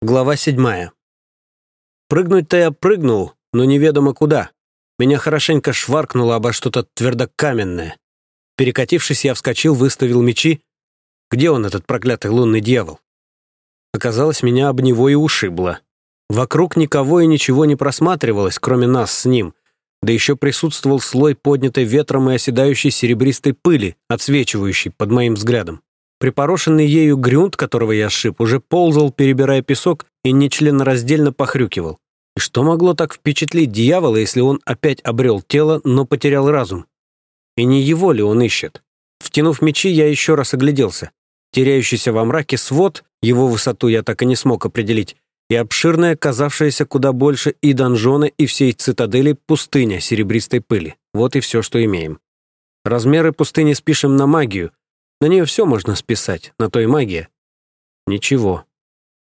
Глава седьмая. Прыгнуть-то я прыгнул, но неведомо куда. Меня хорошенько шваркнуло обо что-то твердокаменное. Перекатившись, я вскочил, выставил мечи. Где он, этот проклятый лунный дьявол? Оказалось, меня об него и ушибло. Вокруг никого и ничего не просматривалось, кроме нас с ним. Да еще присутствовал слой поднятой ветром и оседающей серебристой пыли, отсвечивающей под моим взглядом. Припорошенный ею грюнт, которого я сшиб, уже ползал, перебирая песок, и нечленораздельно похрюкивал. И что могло так впечатлить дьявола, если он опять обрел тело, но потерял разум? И не его ли он ищет? Втянув мечи, я еще раз огляделся. Теряющийся во мраке свод, его высоту я так и не смог определить, и обширная, казавшаяся куда больше и донжона, и всей цитадели пустыня серебристой пыли. Вот и все, что имеем. Размеры пустыни спишем на магию, на нее все можно списать, на то и магия. Ничего.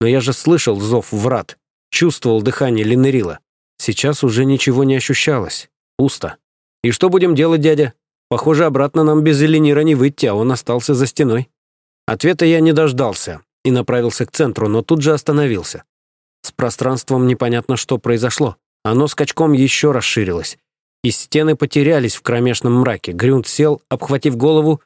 Но я же слышал зов врат, чувствовал дыхание Линерила. Сейчас уже ничего не ощущалось. Пусто. И что будем делать, дядя? Похоже, обратно нам без Эленира не выйти, а он остался за стеной. Ответа я не дождался и направился к центру, но тут же остановился. С пространством непонятно, что произошло. Оно скачком еще расширилось. И стены потерялись в кромешном мраке. Грюнд сел, обхватив голову,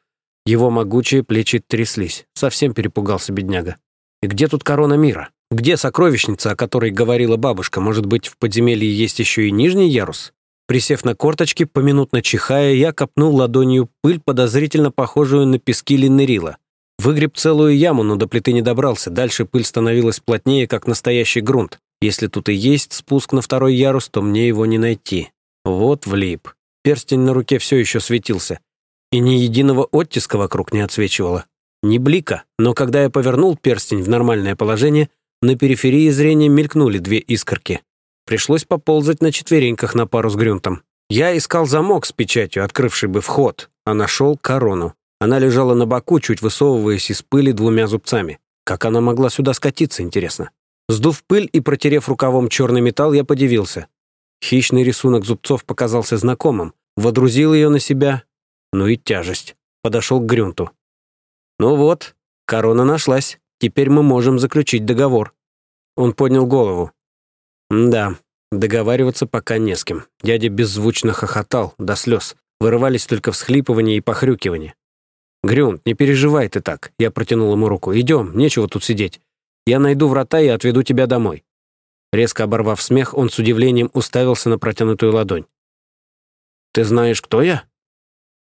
его могучие плечи тряслись. Совсем перепугался бедняга. И где тут корона мира? Где сокровищница, о которой говорила бабушка? Может быть, в подземелье есть еще и нижний ярус? Присев на корточки, поминутно чихая, я копнул ладонью пыль, подозрительно похожую на пески линнерила. Выгреб целую яму, но до плиты не добрался. Дальше пыль становилась плотнее, как настоящий грунт. Если тут и есть спуск на второй ярус, то мне его не найти. Вот влип. Перстень на руке все еще светился и ни единого оттиска вокруг не отсвечивало. Ни блика, но когда я повернул перстень в нормальное положение, на периферии зрения мелькнули две искорки. Пришлось поползать на четвереньках на пару с Грюнтом. Я искал замок с печатью, открывший бы вход, а нашел корону. Она лежала на боку, чуть высовываясь из пыли двумя зубцами. Как она могла сюда скатиться, интересно? Сдув пыль и протерев рукавом черный металл, я подивился. Хищный рисунок зубцов показался знакомым. Водрузил ее на себя, ну и тяжесть. Подошел к Грюнту. «Ну вот, корона нашлась. Теперь мы можем заключить договор». Он поднял голову. «Да, договариваться пока не с кем». Дядя беззвучно хохотал до слез. Вырывались только всхлипывания и похрюкивания. «Грюнт, не переживай ты так», — я протянул ему руку. «Идем, нечего тут сидеть. Я найду врата и отведу тебя домой». Резко оборвав смех, он с удивлением уставился на протянутую ладонь. «Ты знаешь, кто я?»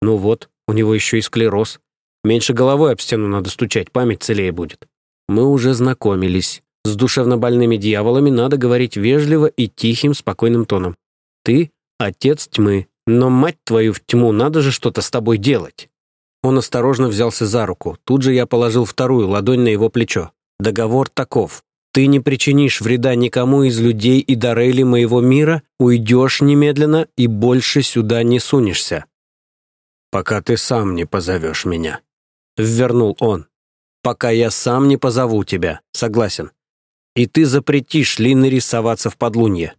Ну вот, у него еще и склероз. Меньше головой об стену надо стучать, память целее будет. Мы уже знакомились. С душевнобольными дьяволами надо говорить вежливо и тихим, спокойным тоном. Ты — отец тьмы, но мать твою в тьму, надо же что-то с тобой делать. Он осторожно взялся за руку. Тут же я положил вторую ладонь на его плечо. Договор таков. Ты не причинишь вреда никому из людей и дарели моего мира, уйдешь немедленно и больше сюда не сунешься пока ты сам не позовешь меня», — ввернул он. «Пока я сам не позову тебя, согласен. И ты запретишь Линнери соваться в подлунье.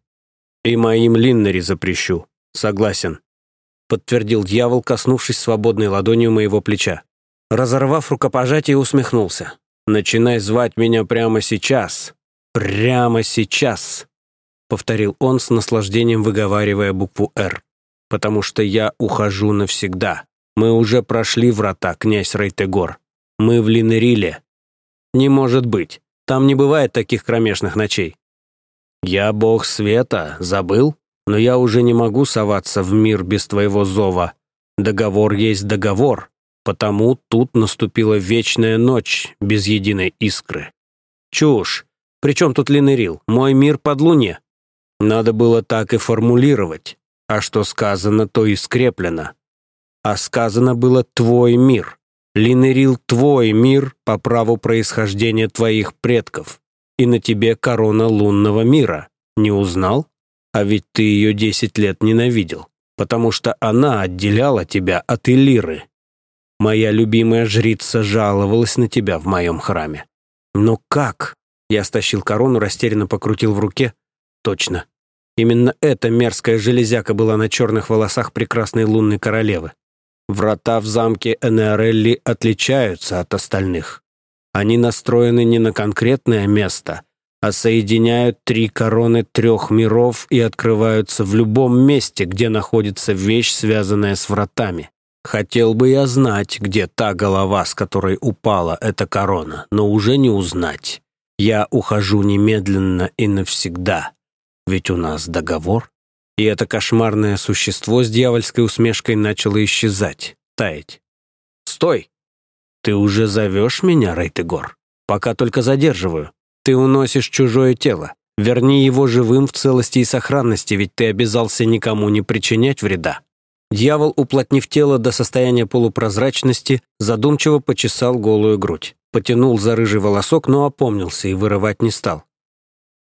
И моим Линнери запрещу, согласен», — подтвердил дьявол, коснувшись свободной ладонью моего плеча. Разорвав рукопожатие, усмехнулся. «Начинай звать меня прямо сейчас. Прямо сейчас», — повторил он с наслаждением, выговаривая букву «Р» потому что я ухожу навсегда. Мы уже прошли врата, князь Рейтегор. Мы в Линериле. Не может быть. Там не бывает таких кромешных ночей. Я бог света, забыл? Но я уже не могу соваться в мир без твоего зова. Договор есть договор, потому тут наступила вечная ночь без единой искры. Чушь. Причем тут Линерил? Мой мир под луне. Надо было так и формулировать. А что сказано, то и скреплено. А сказано было «твой мир». Линерил твой мир по праву происхождения твоих предков. И на тебе корона лунного мира. Не узнал? А ведь ты ее десять лет ненавидел, потому что она отделяла тебя от Элиры. Моя любимая жрица жаловалась на тебя в моем храме. Но как? Я стащил корону, растерянно покрутил в руке. Точно. Именно эта мерзкая железяка была на черных волосах прекрасной лунной королевы. Врата в замке Энеорелли отличаются от остальных. Они настроены не на конкретное место, а соединяют три короны трех миров и открываются в любом месте, где находится вещь, связанная с вратами. Хотел бы я знать, где та голова, с которой упала эта корона, но уже не узнать. Я ухожу немедленно и навсегда, ведь у нас договор. И это кошмарное существо с дьявольской усмешкой начало исчезать, таять. «Стой! Ты уже зовешь меня, Рейтегор? Пока только задерживаю. Ты уносишь чужое тело. Верни его живым в целости и сохранности, ведь ты обязался никому не причинять вреда». Дьявол, уплотнив тело до состояния полупрозрачности, задумчиво почесал голую грудь. Потянул за рыжий волосок, но опомнился и вырывать не стал.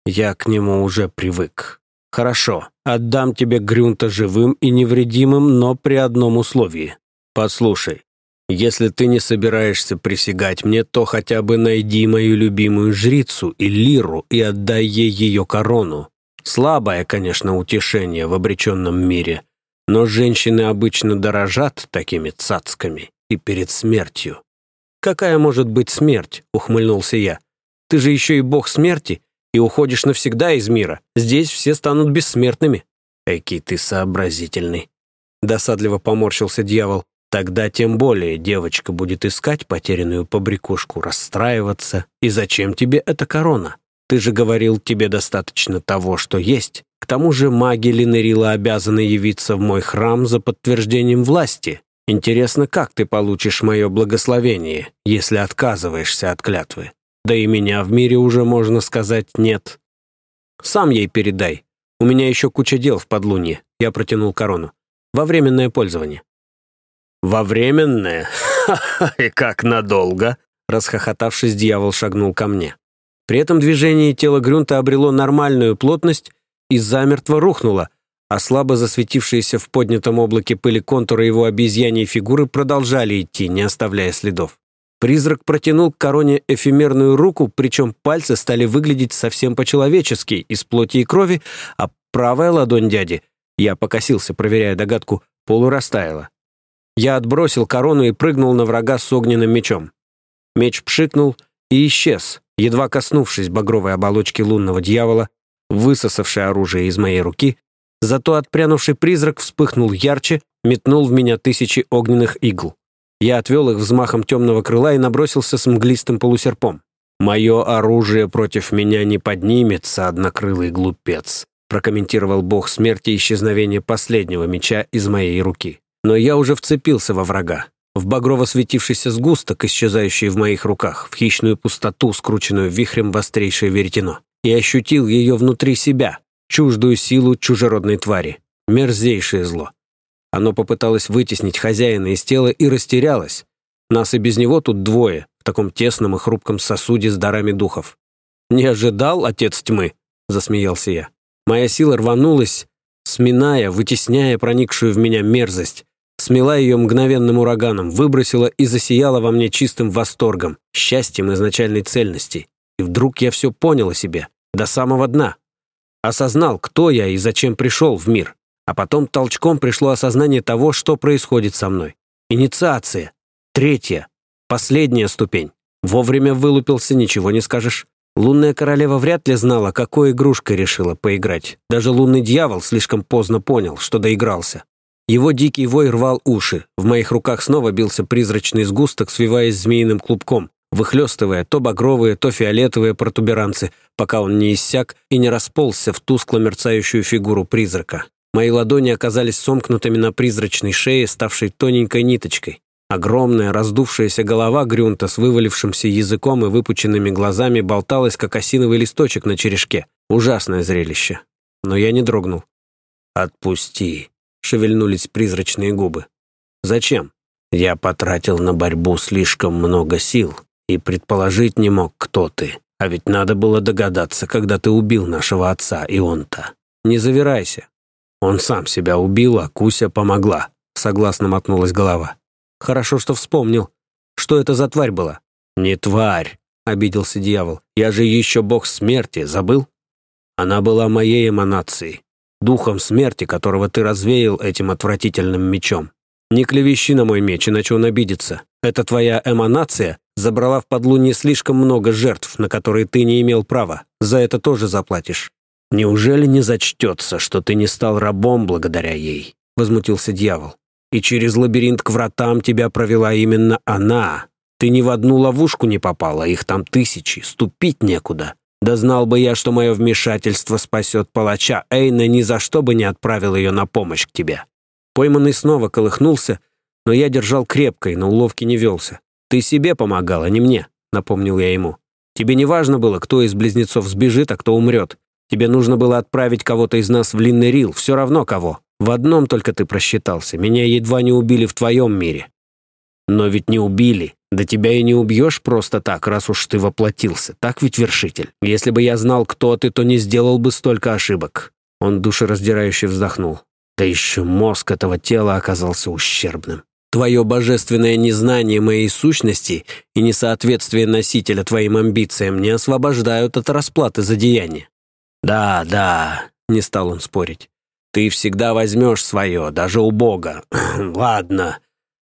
«Я к нему уже привык. Хорошо, отдам тебе Грюнта живым и невредимым, но при одном условии. Послушай, если ты не собираешься присягать мне, то хотя бы найди мою любимую жрицу и лиру и отдай ей ее корону. Слабое, конечно, утешение в обреченном мире, но женщины обычно дорожат такими цацками и перед смертью. «Какая может быть смерть?» — ухмыльнулся я. «Ты же еще и бог смерти, и уходишь навсегда из мира. Здесь все станут бессмертными». «Экий ты сообразительный», — досадливо поморщился дьявол. Тогда тем более девочка будет искать потерянную побрякушку, расстраиваться. И зачем тебе эта корона? Ты же говорил, тебе достаточно того, что есть. К тому же маги Линерила обязаны явиться в мой храм за подтверждением власти. Интересно, как ты получишь мое благословение, если отказываешься от клятвы? Да и меня в мире уже, можно сказать, нет. Сам ей передай. У меня еще куча дел в подлунье. Я протянул корону. Во временное пользование. «Во временное? Ха-ха, и как надолго?» Расхохотавшись, дьявол шагнул ко мне. При этом движение тела Грюнта обрело нормальную плотность и замертво рухнуло, а слабо засветившиеся в поднятом облаке пыли контуры его обезьяньей фигуры продолжали идти, не оставляя следов. Призрак протянул к короне эфемерную руку, причем пальцы стали выглядеть совсем по-человечески, из плоти и крови, а правая ладонь дяди, я покосился, проверяя догадку, полурастаяла. Я отбросил корону и прыгнул на врага с огненным мечом. Меч пшикнул и исчез, едва коснувшись багровой оболочки лунного дьявола, высосавший оружие из моей руки, зато отпрянувший призрак вспыхнул ярче, метнул в меня тысячи огненных игл. Я отвел их взмахом темного крыла и набросился с мглистым полусерпом. «Мое оружие против меня не поднимется, однокрылый глупец», прокомментировал бог смерти исчезновение последнего меча из моей руки. Но я уже вцепился во врага, в багрово светившийся сгусток, исчезающий в моих руках, в хищную пустоту, скрученную вихрем в веретено, и ощутил ее внутри себя, чуждую силу чужеродной твари, мерзейшее зло. Оно попыталось вытеснить хозяина из тела и растерялось. Нас и без него тут двое, в таком тесном и хрупком сосуде с дарами духов. «Не ожидал, отец тьмы?» — засмеялся я. Моя сила рванулась, сминая, вытесняя проникшую в меня мерзость, смела ее мгновенным ураганом, выбросила и засияла во мне чистым восторгом, счастьем изначальной цельности. И вдруг я все понял о себе, до самого дна. Осознал, кто я и зачем пришел в мир. А потом толчком пришло осознание того, что происходит со мной. Инициация. Третья. Последняя ступень. Вовремя вылупился, ничего не скажешь. Лунная королева вряд ли знала, какой игрушкой решила поиграть. Даже лунный дьявол слишком поздно понял, что доигрался. Его дикий вой рвал уши. В моих руках снова бился призрачный сгусток, свиваясь змеиным клубком, выхлестывая то багровые, то фиолетовые протуберанцы, пока он не иссяк и не расползся в тускло мерцающую фигуру призрака. Мои ладони оказались сомкнутыми на призрачной шее, ставшей тоненькой ниточкой. Огромная раздувшаяся голова Грюнта с вывалившимся языком и выпученными глазами болталась, как осиновый листочек на черешке. Ужасное зрелище. Но я не дрогнул. «Отпусти», шевельнулись призрачные губы. «Зачем?» «Я потратил на борьбу слишком много сил и предположить не мог, кто ты. А ведь надо было догадаться, когда ты убил нашего отца, и он-то. Не завирайся. Он сам себя убил, а Куся помогла», — согласно мотнулась голова. «Хорошо, что вспомнил. Что это за тварь была?» «Не тварь», — обиделся дьявол. «Я же еще бог смерти, забыл?» Она была моей эманацией, духом смерти, которого ты развеял этим отвратительным мечом. Не клевещи на мой меч, иначе он обидится. Это твоя эманация забрала в подлунье слишком много жертв, на которые ты не имел права. За это тоже заплатишь». «Неужели не зачтется, что ты не стал рабом благодаря ей?» — возмутился дьявол. «И через лабиринт к вратам тебя провела именно она. Ты ни в одну ловушку не попала, их там тысячи, ступить некуда. Да знал бы я, что мое вмешательство спасет палача Эйна, ни за что бы не отправил ее на помощь к тебе». Пойманный снова колыхнулся, но я держал крепко и на уловки не велся. «Ты себе помогал, а не мне», — напомнил я ему. «Тебе не важно было, кто из близнецов сбежит, а кто умрет. Тебе нужно было отправить кого-то из нас в Линный Рил, все равно кого. В одном только ты просчитался. Меня едва не убили в твоем мире». «Но ведь не убили. Да тебя и не убьешь просто так, раз уж ты воплотился. Так ведь, вершитель? Если бы я знал, кто ты, то не сделал бы столько ошибок». Он душераздирающе вздохнул. Да еще мозг этого тела оказался ущербным. Твое божественное незнание моей сущности и несоответствие носителя твоим амбициям не освобождают от расплаты за деяние. Да, да, не стал он спорить. Ты всегда возьмешь свое, даже у Бога. Ладно,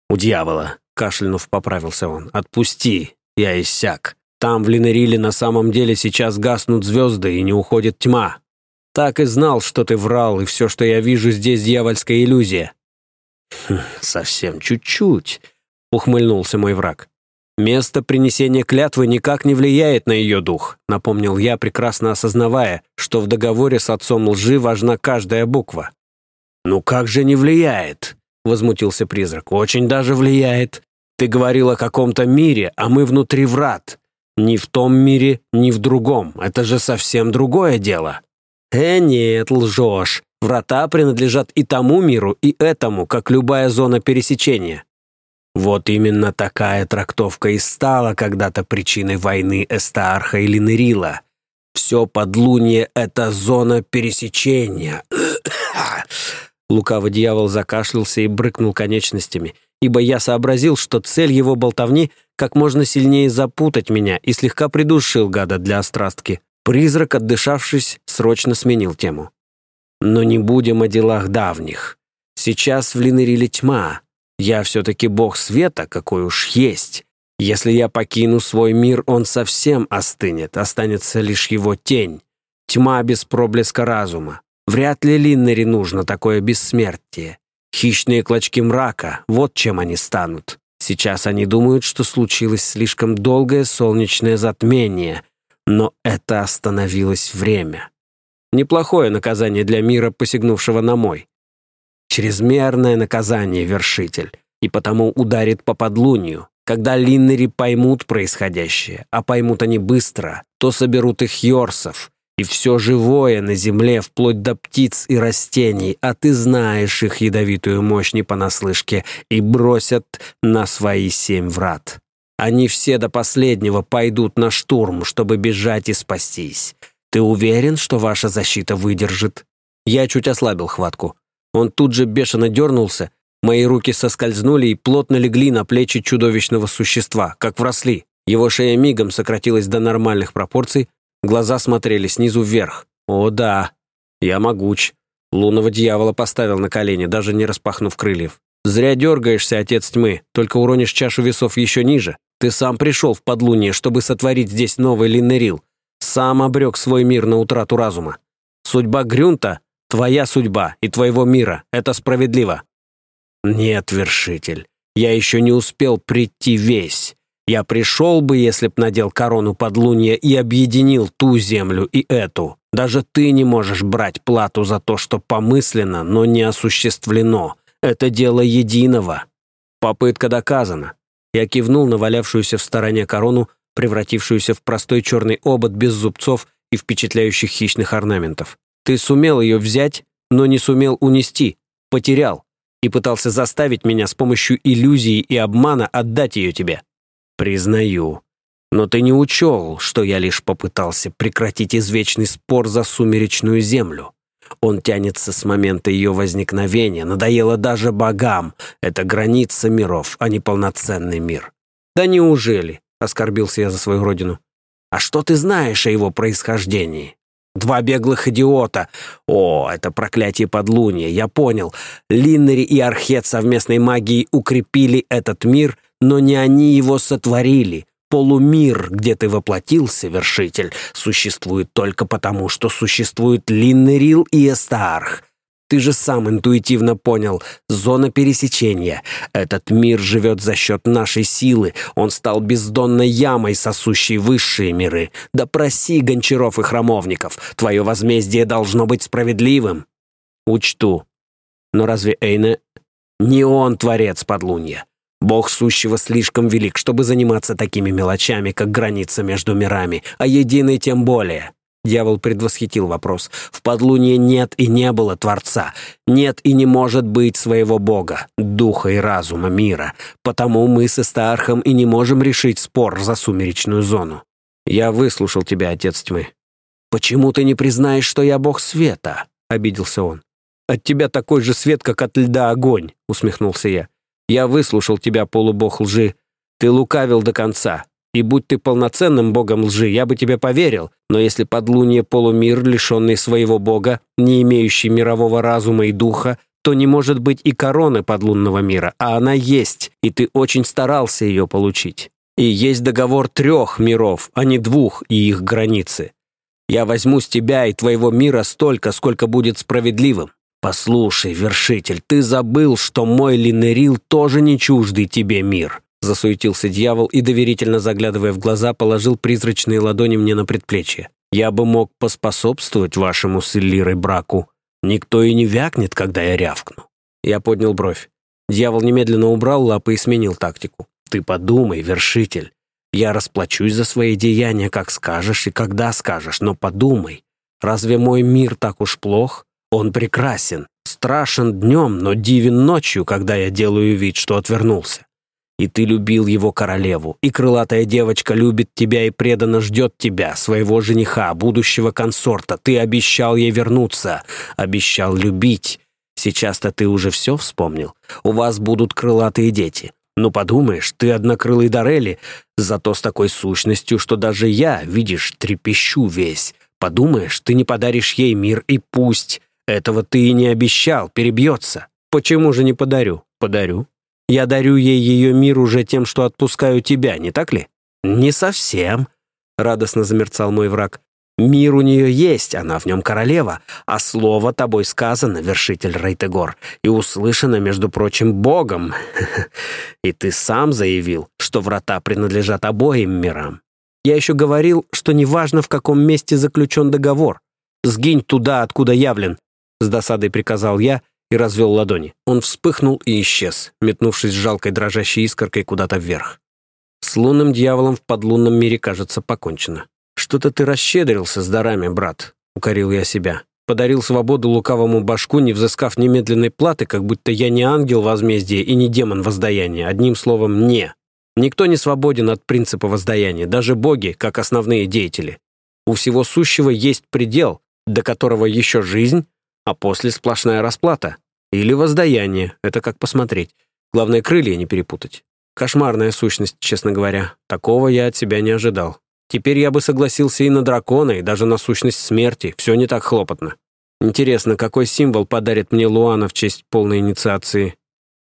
у дьявола, кашлянув поправился он. Отпусти, я иссяк. Там в Линериле на самом деле сейчас гаснут звезды и не уходит тьма. Так и знал, что ты врал, и все, что я вижу здесь, дьявольская иллюзия». Хм, «Совсем чуть-чуть», — ухмыльнулся мой враг. «Место принесения клятвы никак не влияет на ее дух», — напомнил я, прекрасно осознавая, что в договоре с отцом лжи важна каждая буква. «Ну как же не влияет?» — возмутился призрак. «Очень даже влияет. Ты говорил о каком-то мире, а мы внутри врат. Ни в том мире, ни в другом. Это же совсем другое дело». «Э, нет, лжешь. Врата принадлежат и тому миру, и этому, как любая зона пересечения». Вот именно такая трактовка и стала когда-то причиной войны Эстаарха и Линерила. Все подлунье — это зона пересечения. Лукавый дьявол закашлялся и брыкнул конечностями, ибо я сообразил, что цель его болтовни — как можно сильнее запутать меня и слегка придушил гада для острастки. Призрак, отдышавшись, срочно сменил тему. «Но не будем о делах давних. Сейчас в Линериле тьма. Я все-таки бог света, какой уж есть. Если я покину свой мир, он совсем остынет, останется лишь его тень. Тьма без проблеска разума. Вряд ли Линнери нужно такое бессмертие. Хищные клочки мрака, вот чем они станут. Сейчас они думают, что случилось слишком долгое солнечное затмение, но это остановилось время. Неплохое наказание для мира, посягнувшего на мой. Чрезмерное наказание, вершитель, и потому ударит по подлунью. Когда линнери поймут происходящее, а поймут они быстро, то соберут их йорсов, и все живое на земле, вплоть до птиц и растений, а ты знаешь их ядовитую мощь не понаслышке, и бросят на свои семь врат. Они все до последнего пойдут на штурм, чтобы бежать и спастись. Ты уверен, что ваша защита выдержит?» Я чуть ослабил хватку. Он тут же бешено дернулся, мои руки соскользнули и плотно легли на плечи чудовищного существа, как вросли. Его шея мигом сократилась до нормальных пропорций, глаза смотрели снизу вверх. «О да, я могуч». Лунного дьявола поставил на колени, даже не распахнув крыльев. «Зря дергаешься, отец тьмы, только уронишь чашу весов еще ниже. Ты сам пришел в подлуние, чтобы сотворить здесь новый Линнерил. Сам обрек свой мир на утрату разума. Судьба Грюнта — твоя судьба и твоего мира. Это справедливо. Нет, вершитель, я еще не успел прийти весь. Я пришел бы, если б надел корону подлунья и объединил ту землю и эту. Даже ты не можешь брать плату за то, что помысленно, но не осуществлено. Это дело единого. Попытка доказана. Я кивнул на валявшуюся в стороне корону, превратившуюся в простой черный обод без зубцов и впечатляющих хищных орнаментов. Ты сумел ее взять, но не сумел унести, потерял, и пытался заставить меня с помощью иллюзии и обмана отдать ее тебе. Признаю. Но ты не учел, что я лишь попытался прекратить извечный спор за сумеречную землю. Он тянется с момента ее возникновения, надоело даже богам. Это граница миров, а не полноценный мир. Да неужели? Оскорбился я за свою родину. А что ты знаешь о его происхождении? Два беглых идиота. О, это проклятие подлунья, я понял. Линнери и Архет совместной магией укрепили этот мир, но не они его сотворили. Полумир, где ты воплотился, вершитель, существует только потому, что существует Линнерил и Эстаарх. Ты же сам интуитивно понял. Зона пересечения. Этот мир живет за счет нашей силы. Он стал бездонной ямой, сосущей высшие миры. Да проси гончаров и храмовников. Твое возмездие должно быть справедливым. Учту. Но разве Эйне... Не он творец подлунья. Бог сущего слишком велик, чтобы заниматься такими мелочами, как граница между мирами, а единый тем более. Дьявол предвосхитил вопрос. В подлунье нет и не было Творца. Нет и не может быть своего Бога, духа и разума мира. Потому мы с Эстаархом и не можем решить спор за сумеречную зону. Я выслушал тебя, Отец Тьмы. «Почему ты не признаешь, что я Бог Света?» — обиделся он. «От тебя такой же свет, как от льда огонь», — усмехнулся я. «Я выслушал тебя, полубог лжи. Ты лукавил до конца. И будь ты полноценным богом лжи, я бы тебе поверил, но если подлунье полумир, лишенный своего бога, не имеющий мирового разума и духа, то не может быть и короны подлунного мира, а она есть, и ты очень старался ее получить. И есть договор трех миров, а не двух и их границы. Я возьму с тебя и твоего мира столько, сколько будет справедливым. Послушай, вершитель, ты забыл, что мой Линерил тоже не чуждый тебе мир. Засуетился дьявол и, доверительно заглядывая в глаза, положил призрачные ладони мне на предплечье. «Я бы мог поспособствовать вашему с Иллирой браку. Никто и не вякнет, когда я рявкну». Я поднял бровь. Дьявол немедленно убрал лапы и сменил тактику. «Ты подумай, вершитель. Я расплачусь за свои деяния, как скажешь и когда скажешь, но подумай. Разве мой мир так уж плох? Он прекрасен, страшен днем, но дивен ночью, когда я делаю вид, что отвернулся. И ты любил его королеву, и крылатая девочка любит тебя и преданно ждет тебя, своего жениха, будущего консорта. Ты обещал ей вернуться, обещал любить. Сейчас-то ты уже все вспомнил. У вас будут крылатые дети. Ну, подумаешь, ты однокрылый Дарели, зато с такой сущностью, что даже я, видишь, трепещу весь. Подумаешь, ты не подаришь ей мир, и пусть. Этого ты и не обещал, перебьется. Почему же не подарю? Подарю. Я дарю ей ее мир уже тем, что отпускаю тебя, не так ли?» «Не совсем», — радостно замерцал мой враг. «Мир у нее есть, она в нем королева, а слово тобой сказано, вершитель Рейтегор, и услышано, между прочим, Богом. И ты сам заявил, что врата принадлежат обоим мирам. Я еще говорил, что неважно, в каком месте заключен договор. Сгинь туда, откуда явлен», — с досадой приказал я, и развел ладони. Он вспыхнул и исчез, метнувшись жалкой дрожащей искоркой куда-то вверх. С лунным дьяволом в подлунном мире, кажется, покончено. «Что-то ты расщедрился с дарами, брат», — укорил я себя. Подарил свободу лукавому башку, не взыскав немедленной платы, как будто я не ангел возмездия и не демон воздаяния. Одним словом, не. Никто не свободен от принципа воздаяния, даже боги, как основные деятели. У всего сущего есть предел, до которого еще жизнь, а после сплошная расплата. Или воздаяние, это как посмотреть. Главное, крылья не перепутать. Кошмарная сущность, честно говоря. Такого я от себя не ожидал. Теперь я бы согласился и на дракона, и даже на сущность смерти. Все не так хлопотно. Интересно, какой символ подарит мне Луана в честь полной инициации?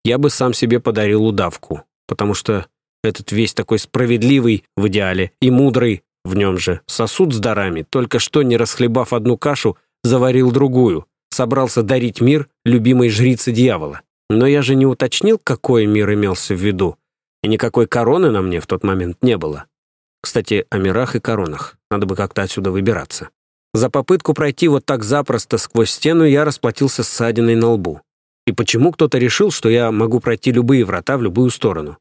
Я бы сам себе подарил удавку, потому что этот весь такой справедливый в идеале и мудрый в нем же сосуд с дарами, только что, не расхлебав одну кашу, заварил другую, собрался дарить мир любимой жрице дьявола. Но я же не уточнил, какой мир имелся в виду, и никакой короны на мне в тот момент не было. Кстати, о мирах и коронах. Надо бы как-то отсюда выбираться. За попытку пройти вот так запросто сквозь стену я расплатился ссадиной на лбу. И почему кто-то решил, что я могу пройти любые врата в любую сторону?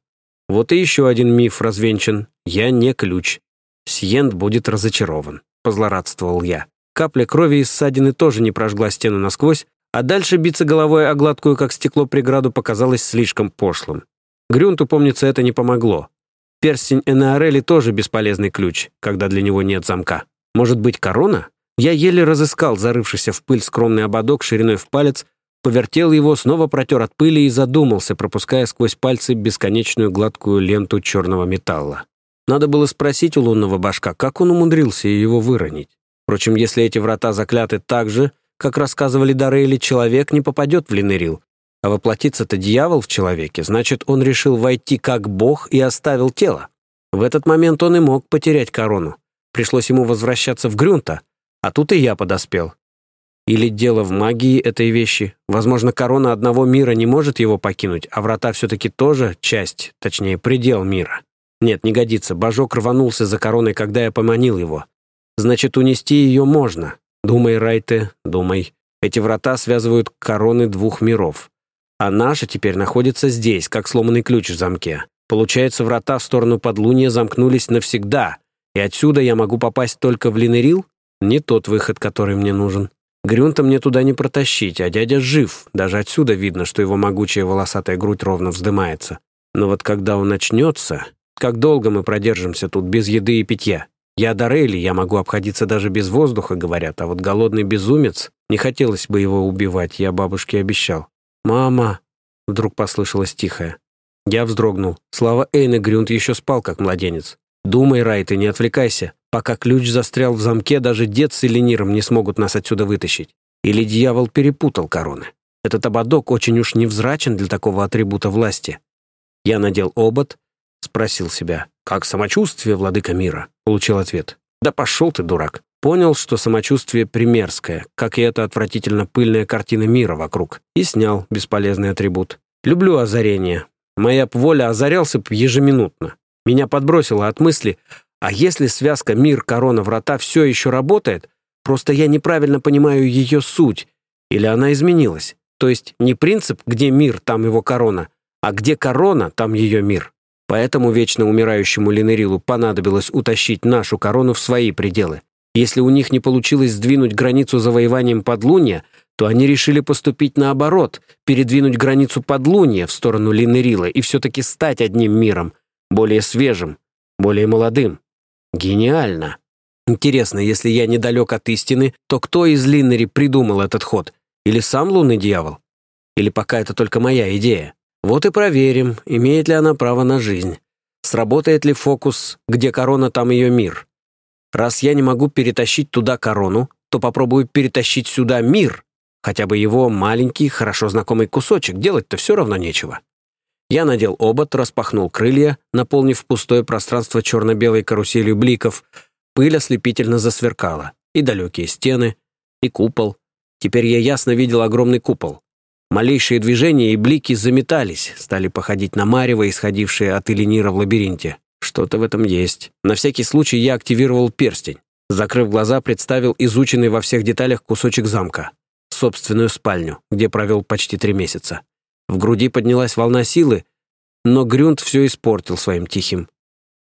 Вот и еще один миф развенчан. Я не ключ. Сьенд будет разочарован, позлорадствовал я. Капля крови из ссадины тоже не прожгла стену насквозь, а дальше биться головой о гладкую, как стекло, преграду показалось слишком пошлым. Грюнту, помнится, это не помогло. Перстень Энеорели тоже бесполезный ключ, когда для него нет замка. Может быть, корона? Я еле разыскал зарывшийся в пыль скромный ободок шириной в палец, повертел его, снова протер от пыли и задумался, пропуская сквозь пальцы бесконечную гладкую ленту черного металла. Надо было спросить у лунного башка, как он умудрился его выронить. Впрочем, если эти врата закляты так же, как рассказывали Дарейли, человек не попадет в Линерил. А воплотиться-то дьявол в человеке, значит, он решил войти как бог и оставил тело. В этот момент он и мог потерять корону. Пришлось ему возвращаться в Грюнта, а тут и я подоспел. Или дело в магии этой вещи. Возможно, корона одного мира не может его покинуть, а врата все-таки тоже часть, точнее, предел мира. Нет, не годится. Божок рванулся за короной, когда я поманил его. Значит, унести ее можно. Думай, Райте, думай. Эти врата связывают короны двух миров. А наша теперь находится здесь, как сломанный ключ в замке. Получается, врата в сторону подлуния замкнулись навсегда, и отсюда я могу попасть только в Линерил? Не тот выход, который мне нужен. Грюнта мне туда не протащить, а дядя жив. Даже отсюда видно, что его могучая волосатая грудь ровно вздымается. Но вот когда он начнется, как долго мы продержимся тут без еды и питья? Я Дарели, я могу обходиться даже без воздуха, говорят, а вот голодный безумец, не хотелось бы его убивать, я бабушке обещал. «Мама!» — вдруг послышалось тихое. Я вздрогнул. Слава Эйна Грюнд еще спал, как младенец. «Думай, Райт, и не отвлекайся. Пока ключ застрял в замке, даже дед с Элениром не смогут нас отсюда вытащить. Или дьявол перепутал короны. Этот ободок очень уж невзрачен для такого атрибута власти. Я надел обод, спросил себя, «Как самочувствие, владыка мира?» Получил ответ. «Да пошел ты, дурак!» Понял, что самочувствие примерское, как и эта отвратительно пыльная картина мира вокруг, и снял бесполезный атрибут. Люблю озарение. Моя воля озарялся б ежеминутно. Меня подбросило от мысли, а если связка мир-корона-врата все еще работает, просто я неправильно понимаю ее суть, или она изменилась. То есть не принцип, где мир, там его корона, а где корона, там ее мир. Поэтому вечно умирающему Линерилу понадобилось утащить нашу корону в свои пределы. Если у них не получилось сдвинуть границу завоеванием подлуния, то они решили поступить наоборот, передвинуть границу подлуния в сторону Линерила и все-таки стать одним миром, более свежим, более молодым. Гениально. Интересно, если я недалек от истины, то кто из Линнери придумал этот ход? Или сам лунный дьявол? Или пока это только моя идея? Вот и проверим, имеет ли она право на жизнь. Сработает ли фокус, где корона, там ее мир. Раз я не могу перетащить туда корону, то попробую перетащить сюда мир, хотя бы его маленький, хорошо знакомый кусочек, делать-то все равно нечего. Я надел обод, распахнул крылья, наполнив пустое пространство черно-белой каруселью бликов. Пыль ослепительно засверкала. И далекие стены, и купол. Теперь я ясно видел огромный купол. Малейшие движения и блики заметались, стали походить на марево, исходившие от Эленира в лабиринте. Что-то в этом есть. На всякий случай я активировал перстень. Закрыв глаза, представил изученный во всех деталях кусочек замка. Собственную спальню, где провел почти три месяца. В груди поднялась волна силы, но Грюнд все испортил своим тихим.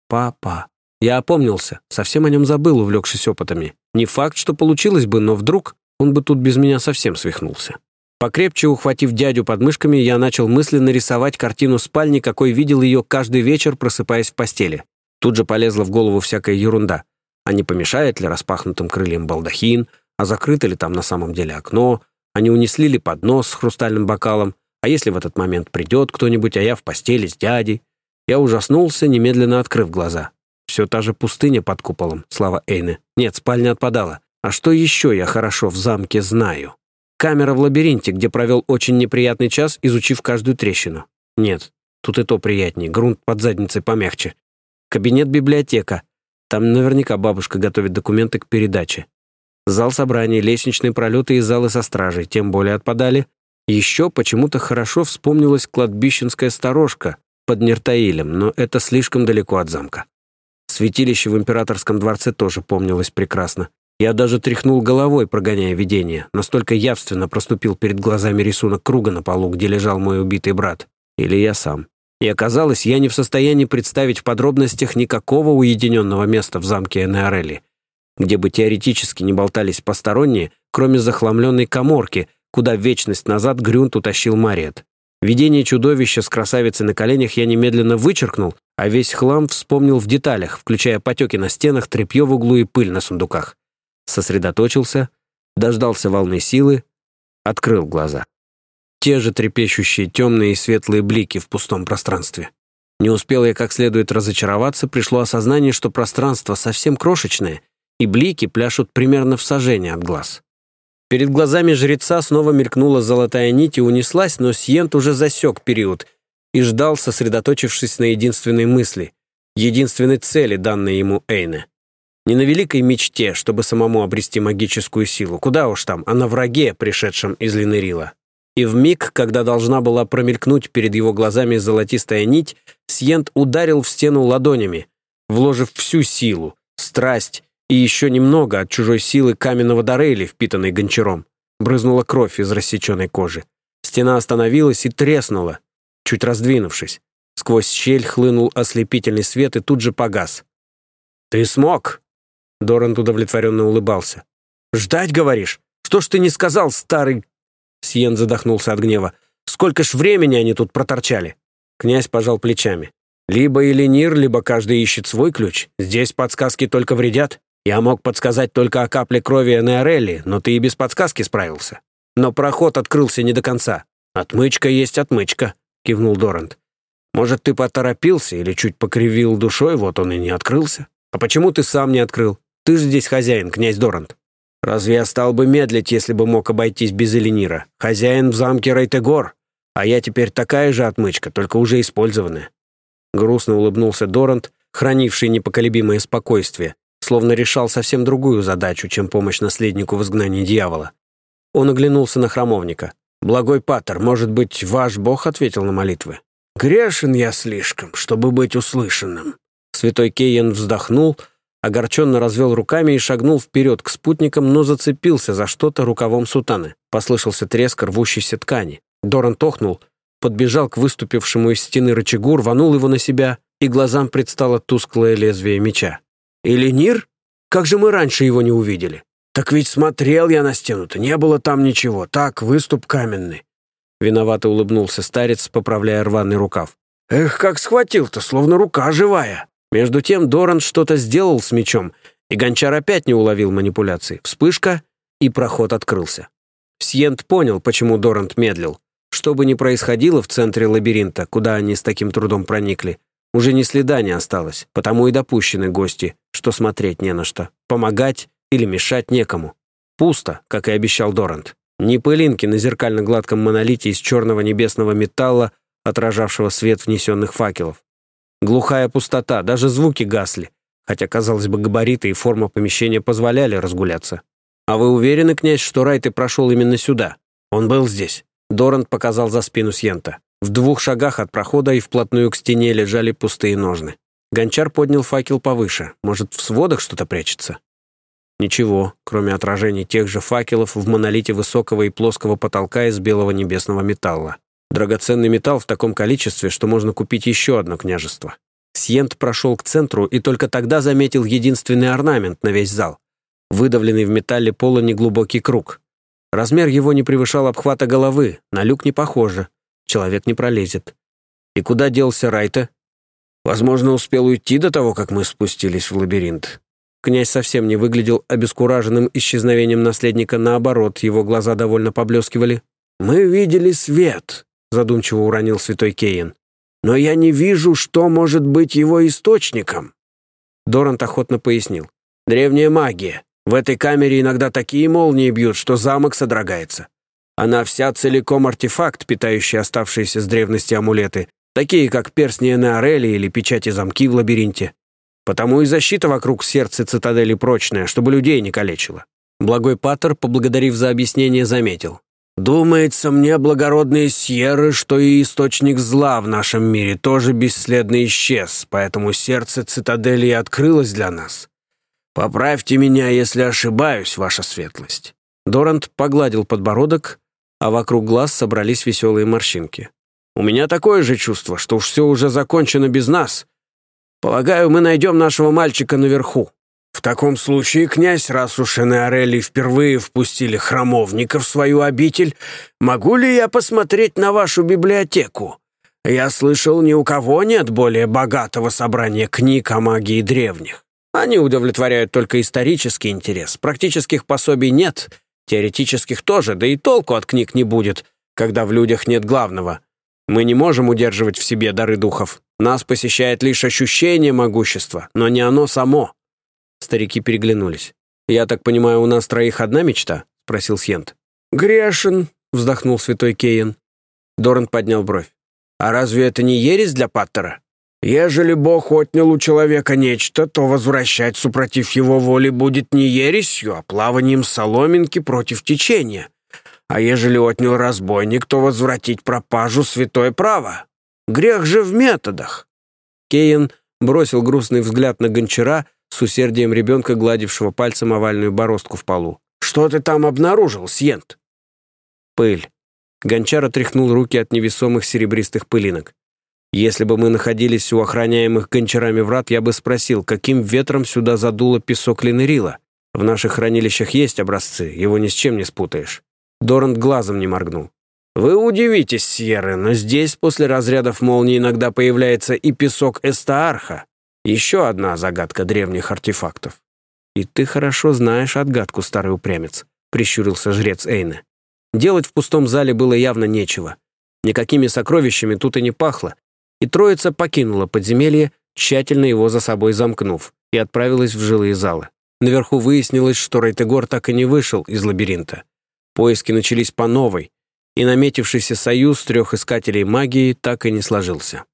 «Папа». Я опомнился, совсем о нем забыл, увлекшись опытами. Не факт, что получилось бы, но вдруг он бы тут без меня совсем свихнулся. Покрепче ухватив дядю под мышками, я начал мысленно рисовать картину спальни, какой видел ее каждый вечер, просыпаясь в постели. Тут же полезла в голову всякая ерунда. А не помешает ли распахнутым крыльям балдахин, а закрыто ли там на самом деле окно, а не унесли ли поднос с хрустальным бокалом, а если в этот момент придет кто-нибудь, а я в постели с дядей? Я ужаснулся, немедленно открыв глаза. Все та же пустыня под куполом, слава Эйны. Нет, спальня отпадала. А что еще я хорошо в замке знаю? Камера в лабиринте, где провел очень неприятный час, изучив каждую трещину. Нет, тут и то приятнее, грунт под задницей помягче. Кабинет-библиотека. Там наверняка бабушка готовит документы к передаче. Зал собраний, лестничные пролеты и залы со стражей тем более отпадали. Еще почему-то хорошо вспомнилась кладбищенская сторожка под Нертаилем, но это слишком далеко от замка. Святилище в императорском дворце тоже помнилось прекрасно. Я даже тряхнул головой, прогоняя видение. Настолько явственно проступил перед глазами рисунок круга на полу, где лежал мой убитый брат. Или я сам. И оказалось, я не в состоянии представить в подробностях никакого уединенного места в замке Энеорелли, где бы теоретически не болтались посторонние, кроме захламленной коморки, куда вечность назад Грюнт утащил Мариет. Видение чудовища с красавицей на коленях я немедленно вычеркнул, а весь хлам вспомнил в деталях, включая потеки на стенах, тряпье в углу и пыль на сундуках. Сосредоточился, дождался волны силы, открыл глаза. Те же трепещущие темные и светлые блики в пустом пространстве. Не успел я как следует разочароваться, пришло осознание, что пространство совсем крошечное, и блики пляшут примерно в сажении от глаз. Перед глазами жреца снова мелькнула золотая нить и унеслась, но Сьент уже засек период и ждал, сосредоточившись на единственной мысли. единственной цели, данной ему Эйне. Не на великой мечте, чтобы самому обрести магическую силу, куда уж там, а на враге, пришедшем из Линерила. И в миг, когда должна была промелькнуть перед его глазами золотистая нить, Сьент ударил в стену ладонями, вложив всю силу, страсть и еще немного от чужой силы каменного дарейли, впитанной гончаром. Брызнула кровь из рассеченной кожи. Стена остановилась и треснула, чуть раздвинувшись. Сквозь щель хлынул ослепительный свет и тут же погас. «Ты смог!» Дорант удовлетворенно улыбался. «Ждать, говоришь? Что ж ты не сказал, старый...» Сиен задохнулся от гнева. «Сколько ж времени они тут проторчали?» Князь пожал плечами. «Либо Эленир, либо каждый ищет свой ключ. Здесь подсказки только вредят. Я мог подсказать только о капле крови Энеорелли, но ты и без подсказки справился. Но проход открылся не до конца. Отмычка есть отмычка», — кивнул Дорант. «Может, ты поторопился или чуть покривил душой, вот он и не открылся? А почему ты сам не открыл? Ты же здесь хозяин, князь Дорант». «Разве я стал бы медлить, если бы мог обойтись без Эленира? Хозяин в замке Рейтегор, а я теперь такая же отмычка, только уже использованная». Грустно улыбнулся Дорант, хранивший непоколебимое спокойствие, словно решал совсем другую задачу, чем помощь наследнику в изгнании дьявола. Он оглянулся на храмовника. «Благой Паттер, может быть, ваш Бог ответил на молитвы?» «Грешен я слишком, чтобы быть услышанным». Святой Кейен вздохнул, огорченно развел руками и шагнул вперед к спутникам, но зацепился за что-то рукавом сутаны. Послышался треск рвущейся ткани. Доран тохнул, подбежал к выступившему из стены рычагу, рванул его на себя, и глазам предстало тусклое лезвие меча. «Эленир? Как же мы раньше его не увидели?» «Так ведь смотрел я на стену-то, не было там ничего. Так, выступ каменный». Виновато улыбнулся старец, поправляя рваный рукав. «Эх, как схватил-то, словно рука живая». Между тем Доран что-то сделал с мечом, и гончар опять не уловил манипуляции. Вспышка, и проход открылся. Сьент понял, почему Дорант медлил. Что бы ни происходило в центре лабиринта, куда они с таким трудом проникли, уже ни следа не осталось, потому и допущены гости, что смотреть не на что. Помогать или мешать некому. Пусто, как и обещал Дорант. Ни пылинки на зеркально-гладком монолите из черного небесного металла, отражавшего свет внесенных факелов. Глухая пустота, даже звуки гасли, хотя, казалось бы, габариты и форма помещения позволяли разгуляться. «А вы уверены, князь, что Райты прошел именно сюда? Он был здесь?» Дорант показал за спину Сьента. В двух шагах от прохода и вплотную к стене лежали пустые ножны. Гончар поднял факел повыше. Может, в сводах что-то прячется? Ничего, кроме отражений тех же факелов в монолите высокого и плоского потолка из белого небесного металла. Драгоценный металл в таком количестве, что можно купить еще одно княжество. Сьент прошел к центру и только тогда заметил единственный орнамент на весь зал. Выдавленный в металле пола неглубокий круг. Размер его не превышал обхвата головы, на люк не похоже. Человек не пролезет. И куда делся Райта? Возможно, успел уйти до того, как мы спустились в лабиринт. Князь совсем не выглядел обескураженным исчезновением наследника, наоборот, его глаза довольно поблескивали. «Мы видели свет», — задумчиво уронил святой Кейн. «Но я не вижу, что может быть его источником». Дорант охотно пояснил. «Древняя магия. В этой камере иногда такие молнии бьют, что замок содрогается. Она вся целиком артефакт, питающий оставшиеся с древности амулеты, такие как перстни Энеорели или печати замки в лабиринте. Потому и защита вокруг сердца цитадели прочная, чтобы людей не калечила. Благой Паттер, поблагодарив за объяснение, заметил. «Думается мне, благородные Сьерры, что и источник зла в нашем мире тоже бесследно исчез, поэтому сердце цитадели открылось для нас. Поправьте меня, если ошибаюсь, ваша светлость». Дорант погладил подбородок, а вокруг глаз собрались веселые морщинки. «У меня такое же чувство, что уж все уже закончено без нас, Полагаю, мы найдем нашего мальчика наверху. В таком случае, князь, раз уж Энеорелли впервые впустили храмовника в свою обитель, могу ли я посмотреть на вашу библиотеку? Я слышал, ни у кого нет более богатого собрания книг о магии древних. Они удовлетворяют только исторический интерес. Практических пособий нет, теоретических тоже, да и толку от книг не будет, когда в людях нет главного. Мы не можем удерживать в себе дары духов. Нас посещает лишь ощущение могущества, но не оно само». Старики переглянулись. «Я так понимаю, у нас троих одна мечта?» — спросил Сьент. «Грешен», — вздохнул святой Кейн. Доран поднял бровь. «А разве это не ересь для Паттера? Ежели Бог отнял у человека нечто, то возвращать супротив его воли будет не ересью, а плаванием соломинки против течения. А ежели отнял разбойник, то возвратить пропажу святое право. Грех же в методах. Кейн бросил грустный взгляд на гончара с усердием ребенка, гладившего пальцем овальную бороздку в полу. «Что ты там обнаружил, Сьент?» «Пыль». Гончар отряхнул руки от невесомых серебристых пылинок. Если бы мы находились у охраняемых гончарами врат, я бы спросил, каким ветром сюда задуло песок Линерила. В наших хранилищах есть образцы, его ни с чем не спутаешь. Дорант глазом не моргнул. Вы удивитесь, Сьерры, но здесь после разрядов молнии иногда появляется и песок Эстаарха. Еще одна загадка древних артефактов. «И ты хорошо знаешь отгадку, старый упрямец», — прищурился жрец Эйна. Делать в пустом зале было явно нечего. Никакими сокровищами тут и не пахло, и троица покинула подземелье, тщательно его за собой замкнув, и отправилась в жилые залы. Наверху выяснилось, что Рейтегор так и не вышел из лабиринта. Поиски начались по новой, и наметившийся союз трех искателей магии так и не сложился.